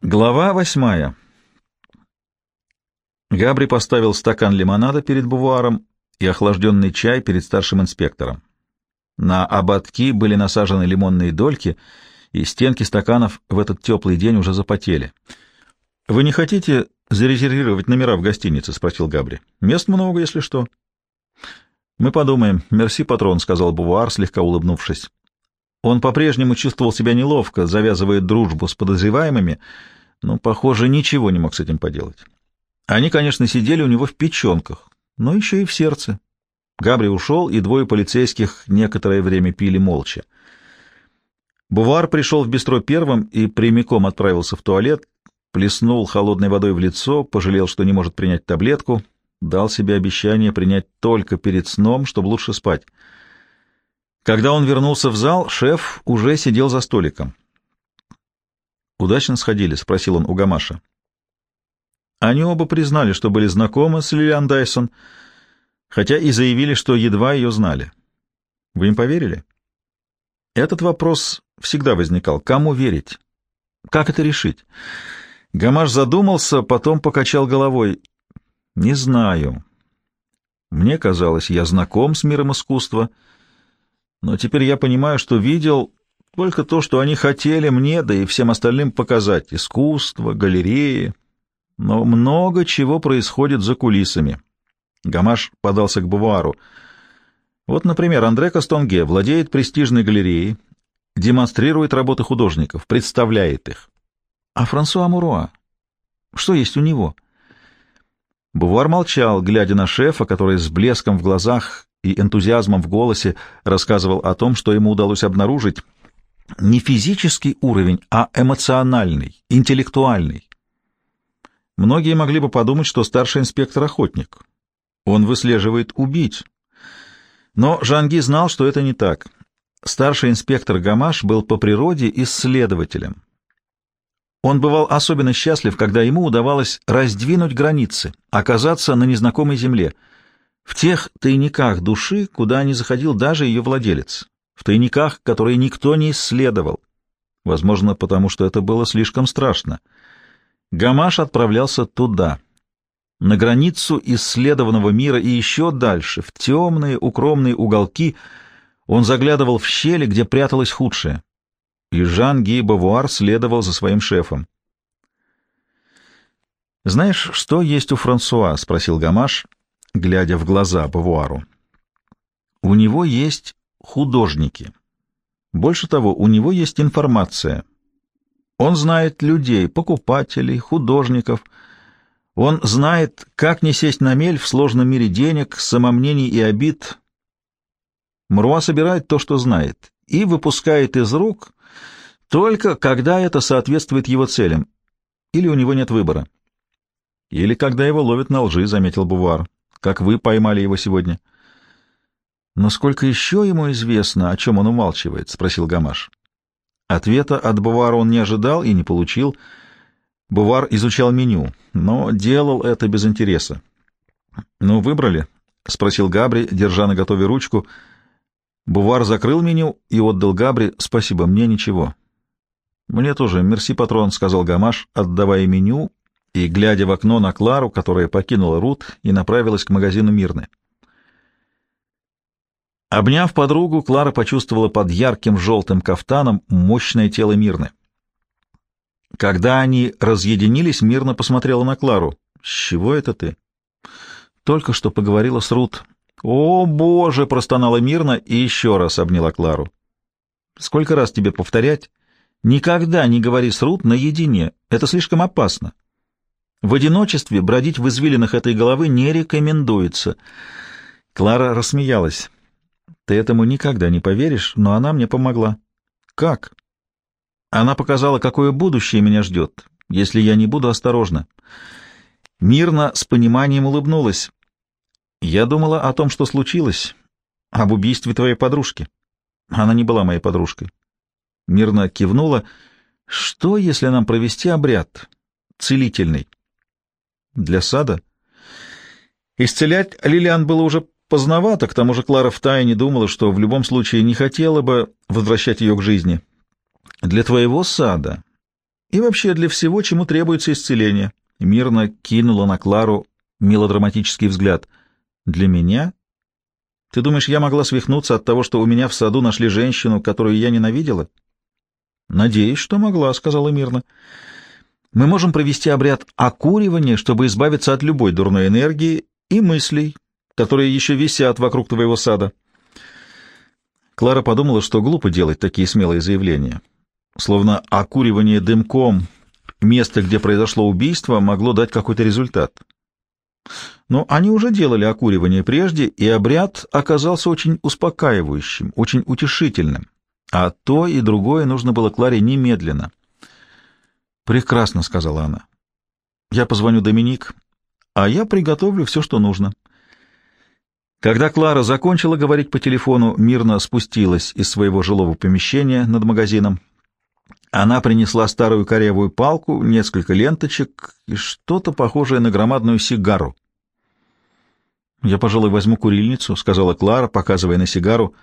Глава восьмая. Габри поставил стакан лимонада перед бувуаром и охлажденный чай перед старшим инспектором. На ободки были насажены лимонные дольки, и стенки стаканов в этот теплый день уже запотели. — Вы не хотите зарезервировать номера в гостинице? — спросил Габри. — Мест много, если что. — Мы подумаем. Мерси, патрон, — сказал Бувуар, слегка улыбнувшись. Он по-прежнему чувствовал себя неловко, завязывая дружбу с подозреваемыми, но, похоже, ничего не мог с этим поделать. Они, конечно, сидели у него в печенках, но еще и в сердце. Габри ушел, и двое полицейских некоторое время пили молча. Бувар пришел в бистро первым и прямиком отправился в туалет, плеснул холодной водой в лицо, пожалел, что не может принять таблетку, дал себе обещание принять только перед сном, чтобы лучше спать. Когда он вернулся в зал, шеф уже сидел за столиком. «Удачно сходили?» — спросил он у Гамаша. Они оба признали, что были знакомы с Лилиан Дайсон, хотя и заявили, что едва ее знали. Вы им поверили? Этот вопрос всегда возникал. Кому верить? Как это решить? Гамаш задумался, потом покачал головой. Не знаю. Мне казалось, я знаком с миром искусства — но теперь я понимаю, что видел только то, что они хотели мне, да и всем остальным показать. Искусство, галереи. Но много чего происходит за кулисами. Гамаш подался к Бувуару. Вот, например, Андре Кастонге владеет престижной галереей, демонстрирует работы художников, представляет их. А Франсуа Муруа? Что есть у него? Бувуар молчал, глядя на шефа, который с блеском в глазах и энтузиазмом в голосе рассказывал о том, что ему удалось обнаружить не физический уровень, а эмоциональный, интеллектуальный. Многие могли бы подумать, что старший инспектор — охотник. Он выслеживает убить. Но Жанги знал, что это не так. Старший инспектор Гамаш был по природе исследователем. Он бывал особенно счастлив, когда ему удавалось раздвинуть границы, оказаться на незнакомой земле — в тех тайниках души, куда не заходил даже ее владелец, в тайниках, которые никто не исследовал, возможно, потому что это было слишком страшно. Гамаш отправлялся туда, на границу исследованного мира и еще дальше, в темные укромные уголки, он заглядывал в щели, где пряталось худшее. И Жан Ги Бавуар следовал за своим шефом. «Знаешь, что есть у Франсуа?» — спросил Гамаш, глядя в глаза Бавуару. У него есть художники. Больше того, у него есть информация. Он знает людей, покупателей, художников. Он знает, как не сесть на мель в сложном мире денег, самомнений и обид. Мруа собирает то, что знает, и выпускает из рук только когда это соответствует его целям, или у него нет выбора. Или когда его ловят на лжи, — заметил Бувар как вы поймали его сегодня. — Но сколько еще ему известно, о чем он умалчивает? — спросил Гамаш. Ответа от Бувара он не ожидал и не получил. Бувар изучал меню, но делал это без интереса. — Ну, выбрали? — спросил Габри, держа на готове ручку. Бувар закрыл меню и отдал Габри. — Спасибо, мне ничего. — Мне тоже. Мерси, патрон, — сказал Гамаш, отдавая меню и глядя в окно на Клару, которая покинула Рут и направилась к магазину Мирны. Обняв подругу, Клара почувствовала под ярким желтым кафтаном мощное тело Мирны. Когда они разъединились, Мирна посмотрела на Клару. «С чего это ты?» «Только что поговорила с Рут». «О, Боже!» — простонала Мирна и еще раз обняла Клару. «Сколько раз тебе повторять? Никогда не говори с Рут наедине. Это слишком опасно. В одиночестве бродить в извилинах этой головы не рекомендуется. Клара рассмеялась. Ты этому никогда не поверишь, но она мне помогла. Как? Она показала, какое будущее меня ждет, если я не буду осторожна. Мирно с пониманием улыбнулась. Я думала о том, что случилось, об убийстве твоей подружки. Она не была моей подружкой. Мирно кивнула. Что, если нам провести обряд целительный? Для сада? Исцелять Лилиан было уже поздновато, к тому же Клара втайне думала, что в любом случае не хотела бы возвращать ее к жизни. Для твоего сада и вообще для всего, чему требуется исцеление. Мирно кинула на Клару мелодраматический взгляд. Для меня? Ты думаешь, я могла свихнуться от того, что у меня в саду нашли женщину, которую я ненавидела? Надеюсь, что могла, сказала мирно. Мы можем провести обряд окуривания, чтобы избавиться от любой дурной энергии и мыслей, которые еще висят вокруг твоего сада. Клара подумала, что глупо делать такие смелые заявления. Словно окуривание дымком места, где произошло убийство, могло дать какой-то результат. Но они уже делали окуривание прежде, и обряд оказался очень успокаивающим, очень утешительным. А то и другое нужно было Кларе немедленно. «Прекрасно», — сказала она. «Я позвоню Доминик, а я приготовлю все, что нужно». Когда Клара закончила говорить по телефону, мирно спустилась из своего жилого помещения над магазином. Она принесла старую корявую палку, несколько ленточек и что-то похожее на громадную сигару. «Я, пожалуй, возьму курильницу», — сказала Клара, показывая на сигару.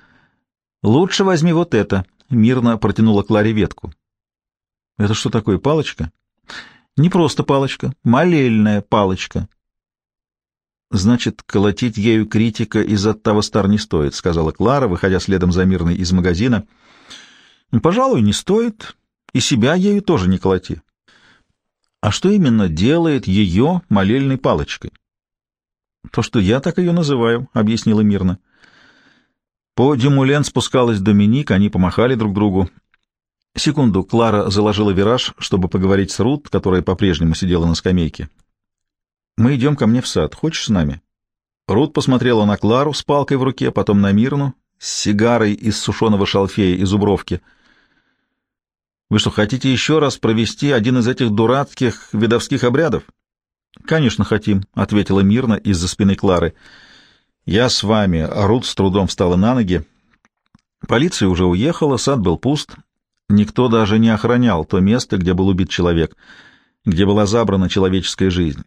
«Лучше возьми вот это», — мирно протянула Кларе ветку. «Это что такое, палочка?» «Не просто палочка, молельная палочка. «Значит, колотить ею критика из оттого стар не стоит», — сказала Клара, выходя следом за Мирной из магазина. «Пожалуй, не стоит. И себя ею тоже не колоти». «А что именно делает ее молельной палочкой?» «То, что я так ее называю», — объяснила Мирна. По Дюмулен спускалась Доминик, они помахали друг другу. Секунду, Клара заложила вираж, чтобы поговорить с Рут, которая по-прежнему сидела на скамейке. Мы идем ко мне в сад. Хочешь с нами?» Рут посмотрела на Клару с палкой в руке, потом на Мирну с сигарой из сушеного шалфея и зубровки. «Вы что, хотите еще раз провести один из этих дурацких видовских обрядов?» «Конечно, хотим», — ответила Мирна из-за спины Клары. «Я с вами». А Рут с трудом встала на ноги. Полиция уже уехала, сад был пуст. Никто даже не охранял то место, где был убит человек, где была забрана человеческая жизнь.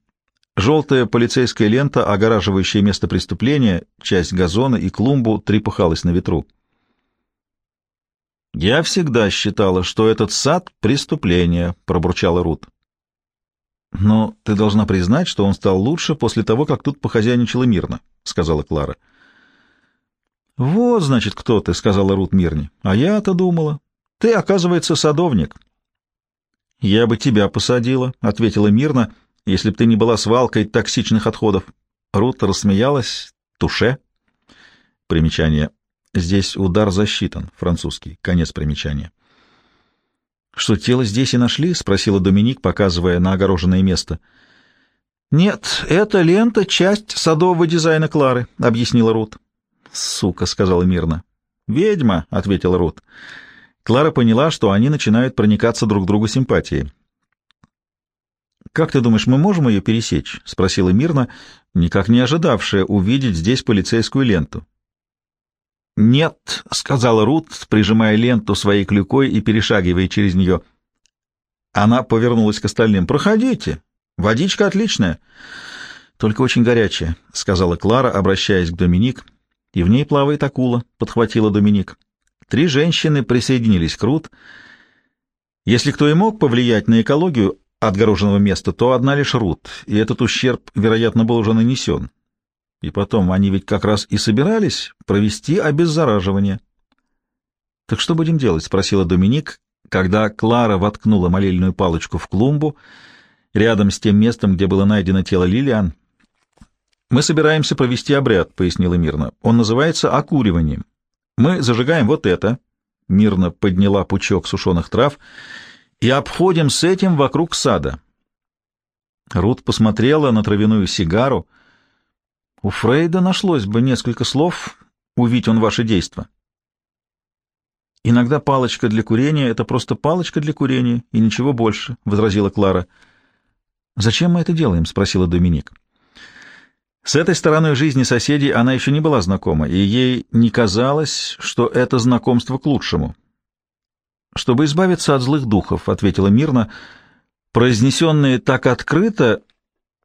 Желтая полицейская лента, огораживающая место преступления, часть газона и клумбу, трепыхалась на ветру. «Я всегда считала, что этот сад — преступление», — пробурчала Рут. «Но ты должна признать, что он стал лучше после того, как тут похозяйничало мирно», — сказала Клара. «Вот, значит, кто ты», — сказала Рут Мирни. «А я-то думала. Ты, оказывается, садовник». «Я бы тебя посадила», — ответила Мирна, — если б ты не была свалкой токсичных отходов. Рут рассмеялась. Туше. Примечание. Здесь удар засчитан. Французский. Конец примечания. «Что, тело здесь и нашли?» — спросила Доминик, показывая на огороженное место. «Нет, эта лента — часть садового дизайна Клары», — объяснила Рут. «Сука», — сказала мирно. «Ведьма», — ответила Рут. Клара поняла, что они начинают проникаться друг другу симпатией. «Как ты думаешь, мы можем ее пересечь?» — спросила мирно, никак не ожидавшая увидеть здесь полицейскую ленту. «Нет», — сказала Рут, прижимая ленту своей клюкой и перешагивая через нее. Она повернулась к остальным. «Проходите. Водичка отличная». «Только очень горячая», — сказала Клара, обращаясь к Доминик. «И в ней плавает акула», — подхватила Доминик. Три женщины присоединились к Рут. Если кто и мог повлиять на экологию, отгороженного места, то одна лишь Рут, и этот ущерб, вероятно, был уже нанесен. И потом, они ведь как раз и собирались провести обеззараживание. «Так что будем делать?» — спросила Доминик, когда Клара воткнула молельную палочку в клумбу рядом с тем местом, где было найдено тело Лилиан. «Мы собираемся провести обряд», — пояснила Мирна. «Он называется окуриванием. Мы зажигаем вот это». Мирна подняла пучок сушеных трав — и обходим с этим вокруг сада. Рут посмотрела на травяную сигару. У Фрейда нашлось бы несколько слов, увидеть он ваши действия. «Иногда палочка для курения — это просто палочка для курения, и ничего больше», — возразила Клара. «Зачем мы это делаем?» — спросила Доминик. С этой стороной жизни соседей она еще не была знакома, и ей не казалось, что это знакомство к лучшему. «Чтобы избавиться от злых духов», — ответила мирно. Произнесенные так открыто,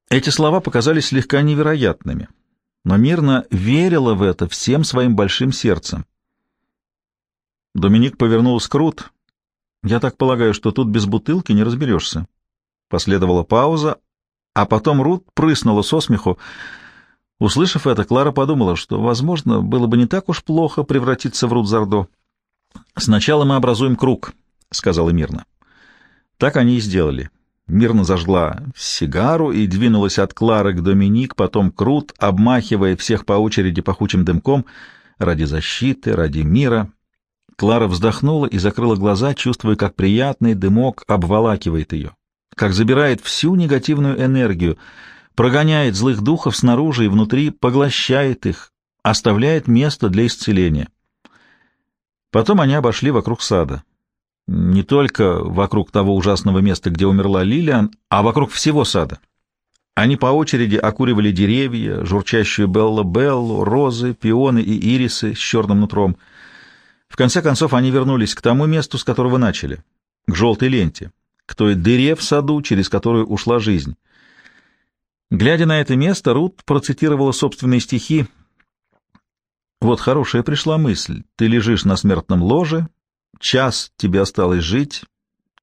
эти слова показались слегка невероятными, но мирно верила в это всем своим большим сердцем. Доминик повернулся к Рут. Я так полагаю, что тут без бутылки не разберешься. Последовала пауза, а потом Рут прыснула со смеху. Услышав это, Клара подумала, что, возможно, было бы не так уж плохо превратиться в Рут Зардо. «Сначала мы образуем круг», — сказала Мирна. Так они и сделали. Мирно зажгла сигару и двинулась от Клары к Доминик, потом к Рут, обмахивая всех по очереди пахучим дымком ради защиты, ради мира. Клара вздохнула и закрыла глаза, чувствуя, как приятный дымок обволакивает ее, как забирает всю негативную энергию, прогоняет злых духов снаружи и внутри, поглощает их, оставляет место для исцеления. Потом они обошли вокруг сада. Не только вокруг того ужасного места, где умерла Лилиан, а вокруг всего сада. Они по очереди окуривали деревья, журчащую Белла-Беллу, розы, пионы и ирисы с черным нутром. В конце концов они вернулись к тому месту, с которого начали, к желтой ленте, к той дыре в саду, через которую ушла жизнь. Глядя на это место, Рут процитировала собственные стихи. «Вот хорошая пришла мысль. Ты лежишь на смертном ложе, час тебе осталось жить.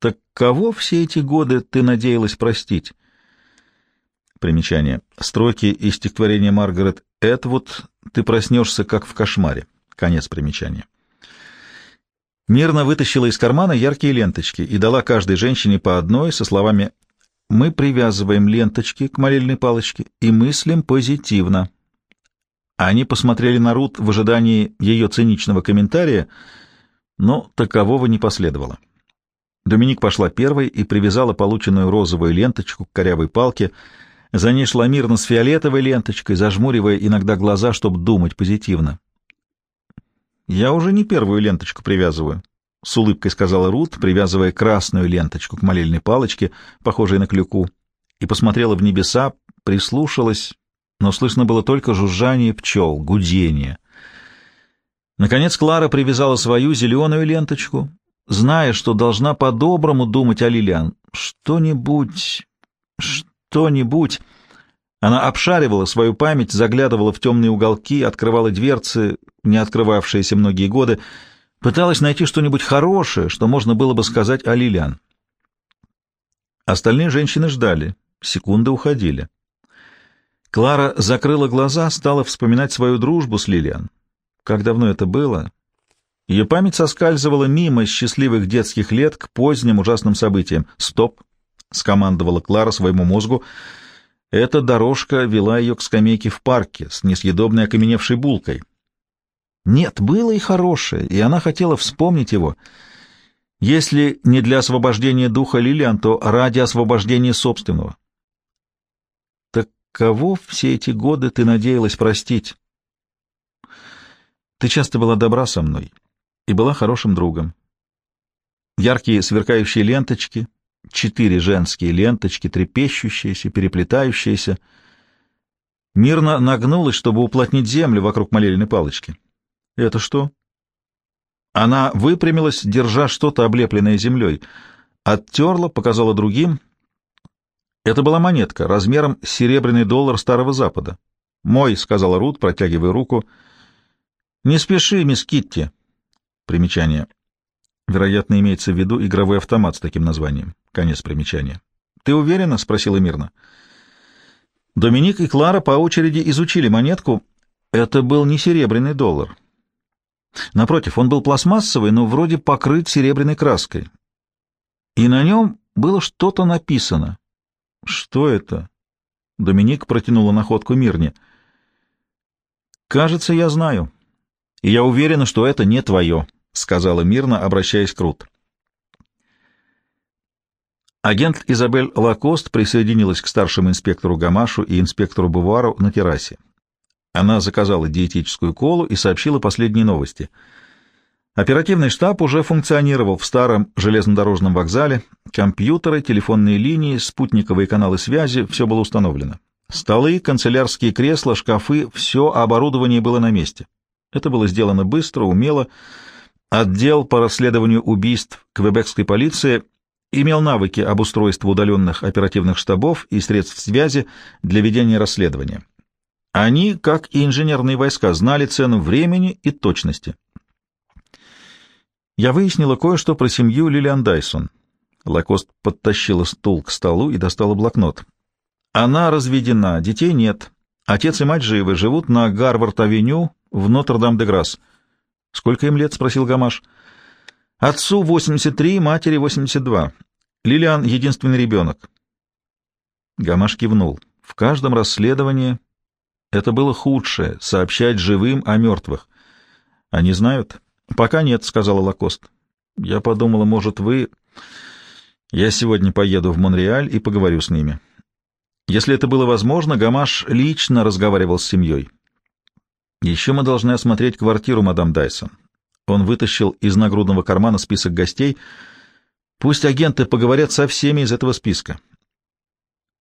Так кого все эти годы ты надеялась простить? Примечание. Строки из стихотворения Маргарет Этвуд «Ты проснешься, как в кошмаре». Конец примечания. Мирно вытащила из кармана яркие ленточки и дала каждой женщине по одной со словами «Мы привязываем ленточки к молельной палочке и мыслим позитивно». Они посмотрели на Рут в ожидании ее циничного комментария — но такового не последовало. Доминик пошла первой и привязала полученную розовую ленточку к корявой палке. За ней шла мирно с фиолетовой ленточкой, зажмуривая иногда глаза, чтобы думать позитивно. «Я уже не первую ленточку привязываю», — с улыбкой сказала Рут, привязывая красную ленточку к молельной палочке, похожей на клюку, и посмотрела в небеса, прислушалась, но слышно было только жужжание пчел, гудение — Наконец Клара привязала свою зеленую ленточку, зная, что должна по-доброму думать о Лилиан. Что-нибудь, что-нибудь... Она обшаривала свою память, заглядывала в темные уголки, открывала дверцы, не открывавшиеся многие годы, пыталась найти что-нибудь хорошее, что можно было бы сказать о Лилиан. Остальные женщины ждали, секунды уходили. Клара закрыла глаза, стала вспоминать свою дружбу с Лилиан. Как давно это было? Ее память соскальзывала мимо счастливых детских лет к поздним ужасным событиям. «Стоп!» — скомандовала Клара своему мозгу. Эта дорожка вела ее к скамейке в парке с несъедобной окаменевшей булкой. Нет, было и хорошее, и она хотела вспомнить его. Если не для освобождения духа Лилиан, то ради освобождения собственного. Так кого все эти годы ты надеялась простить? Ты часто была добра со мной и была хорошим другом. Яркие сверкающие ленточки, четыре женские ленточки, трепещущиеся, переплетающиеся. Мирно нагнулась, чтобы уплотнить землю вокруг молельной палочки. Это что? Она выпрямилась, держа что-то облепленное землей. Оттерла, показала другим. Это была монетка, размером серебряный доллар Старого Запада. «Мой», — сказала Рут, протягивая руку, — «Не спеши, мисс Китти». Примечание. Вероятно, имеется в виду игровой автомат с таким названием. Конец примечания. «Ты уверена?» — спросила мирно. Доминик и Клара по очереди изучили монетку. Это был не серебряный доллар. Напротив, он был пластмассовый, но вроде покрыт серебряной краской. И на нем было что-то написано. Что это? Доминик протянула находку Мирне. «Кажется, я знаю», и я уверена, что это не твое», — сказала мирно, обращаясь к Рут. Агент Изабель Лакост присоединилась к старшему инспектору Гамашу и инспектору Бувару на террасе. Она заказала диетическую колу и сообщила последние новости. Оперативный штаб уже функционировал в старом железнодорожном вокзале, компьютеры, телефонные линии, спутниковые каналы связи — все было установлено. Столы, канцелярские кресла, шкафы — все оборудование было на месте. Это было сделано быстро, умело. Отдел по расследованию убийств квебекской полиции имел навыки обустройства удаленных оперативных штабов и средств связи для ведения расследования. Они, как и инженерные войска, знали цену времени и точности. Я выяснила кое-что про семью Лилиан Дайсон. Лакост подтащила стул к столу и достала блокнот. Она разведена, детей нет. Отец и мать живы, живут на Гарвард-авеню в Нотр-Дам-де-Грасс. Сколько им лет? — спросил Гамаш. Отцу 83, матери 82. Лилиан — единственный ребенок. Гамаш кивнул. В каждом расследовании это было худшее — сообщать живым о мертвых. Они знают? Пока нет, — сказала Лакост. Я подумала, может, вы... Я сегодня поеду в Монреаль и поговорю с ними. Если это было возможно, Гамаш лично разговаривал с семьей. Еще мы должны осмотреть квартиру мадам Дайсон. Он вытащил из нагрудного кармана список гостей. Пусть агенты поговорят со всеми из этого списка.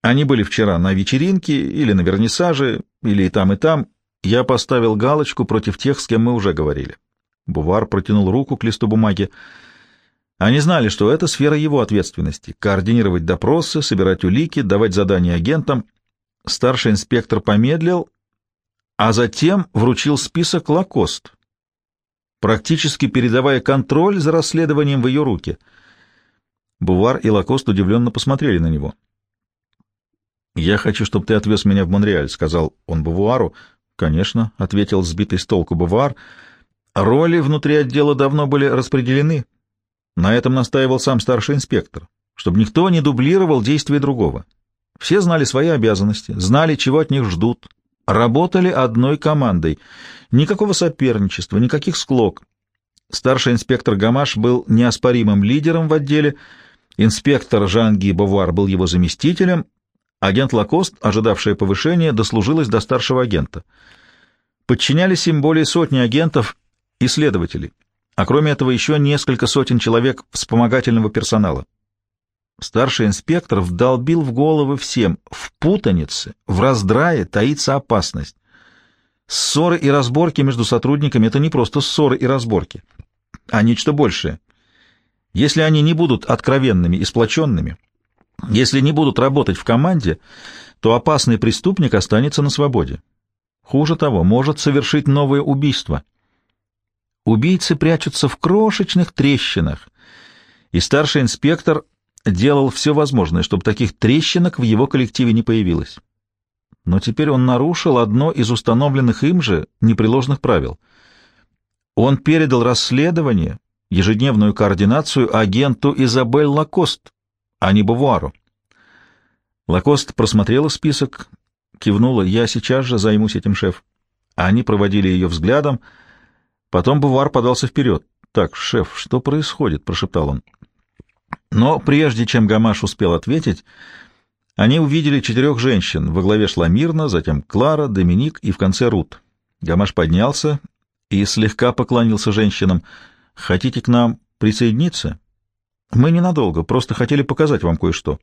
Они были вчера на вечеринке или на вернисаже, или и там, и там. Я поставил галочку против тех, с кем мы уже говорили. Бувар протянул руку к листу бумаги. Они знали, что это сфера его ответственности — координировать допросы, собирать улики, давать задания агентам. Старший инспектор помедлил, а затем вручил список Лакост, практически передавая контроль за расследованием в ее руки. Бувар и Лакост удивленно посмотрели на него. «Я хочу, чтобы ты отвез меня в Монреаль», — сказал он Бувуару. «Конечно», — ответил сбитый с толку Бувар. «Роли внутри отдела давно были распределены». На этом настаивал сам старший инспектор, чтобы никто не дублировал действия другого. Все знали свои обязанности, знали, чего от них ждут, работали одной командой. Никакого соперничества, никаких склок. Старший инспектор Гамаш был неоспоримым лидером в отделе, инспектор Жанги Бавуар был его заместителем, агент Лакост, ожидавшая повышения, дослужилась до старшего агента. Подчинялись им более сотни агентов и следователей а кроме этого еще несколько сотен человек вспомогательного персонала. Старший инспектор вдолбил в головы всем, в путанице, в раздрае таится опасность. Ссоры и разборки между сотрудниками — это не просто ссоры и разборки, а нечто большее. Если они не будут откровенными и сплоченными, если не будут работать в команде, то опасный преступник останется на свободе. Хуже того, может совершить новое убийство — Убийцы прячутся в крошечных трещинах, и старший инспектор делал все возможное, чтобы таких трещинок в его коллективе не появилось. Но теперь он нарушил одно из установленных им же непреложных правил. Он передал расследование, ежедневную координацию агенту Изабель Лакост, а не Бавуару. Лакост просмотрела список, кивнула, «Я сейчас же займусь этим, шеф». Они проводили ее взглядом, — Потом Бувар подался вперед. «Так, шеф, что происходит?» — прошептал он. Но прежде чем Гамаш успел ответить, они увидели четырех женщин. Во главе шла Мирна, затем Клара, Доминик и в конце Рут. Гамаш поднялся и слегка поклонился женщинам. «Хотите к нам присоединиться?» «Мы ненадолго, просто хотели показать вам кое-что.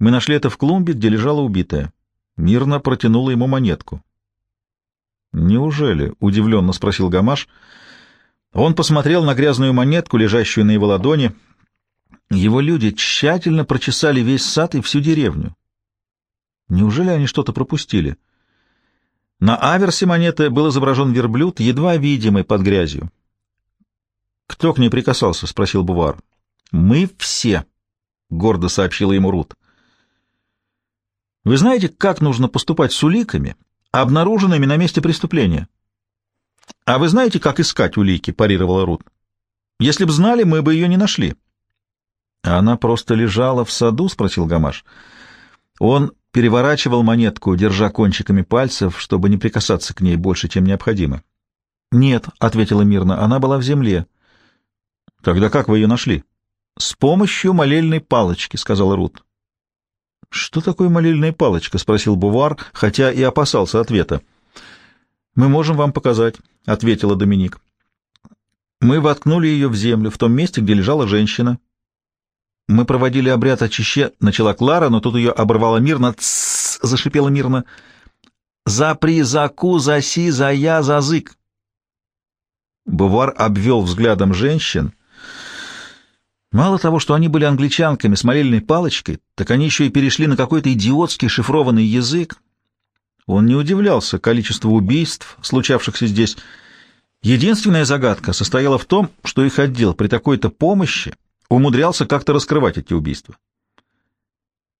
Мы нашли это в клумбе, где лежала убитая». Мирна протянула ему монетку. «Неужели?» — удивленно спросил Гамаш. Он посмотрел на грязную монетку, лежащую на его ладони. Его люди тщательно прочесали весь сад и всю деревню. Неужели они что-то пропустили? На аверсе монеты был изображен верблюд, едва видимый под грязью. «Кто к ней прикасался?» — спросил Бувар. «Мы все», — гордо сообщила ему Рут. «Вы знаете, как нужно поступать с уликами, обнаруженными на месте преступления. — А вы знаете, как искать улики? — парировала Рут. — Если б знали, мы бы ее не нашли. — Она просто лежала в саду? — спросил Гамаш. Он переворачивал монетку, держа кончиками пальцев, чтобы не прикасаться к ней больше, чем необходимо. — Нет, — ответила мирно, — она была в земле. — Тогда как вы ее нашли? — С помощью молельной палочки, — сказала Рут. «Что такое молильная палочка?» — спросил Бувар, хотя и опасался ответа. «Мы можем вам показать», — ответила Доминик. «Мы воткнули ее в землю, в том месте, где лежала женщина. Мы проводили обряд очище, начала Клара, но тут ее оборвала мирно. «Тссс!» — зашипела мирно. «За при, за ку, за си, за я, за зык!» Бувар обвел взглядом женщин, Мало того, что они были англичанками с молельной палочкой, так они еще и перешли на какой-то идиотский шифрованный язык. Он не удивлялся количеству убийств, случавшихся здесь. Единственная загадка состояла в том, что их отдел при такой-то помощи умудрялся как-то раскрывать эти убийства.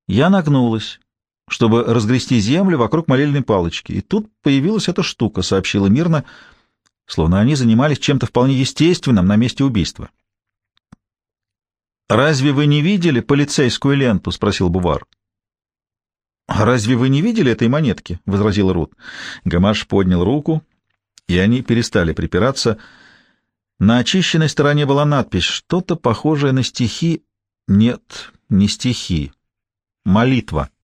Я нагнулась, чтобы разгрести землю вокруг молельной палочки, и тут появилась эта штука, сообщила мирно, словно они занимались чем-то вполне естественным на месте убийства. «Разве вы не видели полицейскую ленту?» — спросил Бувар. «Разве вы не видели этой монетки?» — возразил Рут. Гамаш поднял руку, и они перестали припираться. На очищенной стороне была надпись, что-то похожее на стихи. Нет, не стихи. Молитва.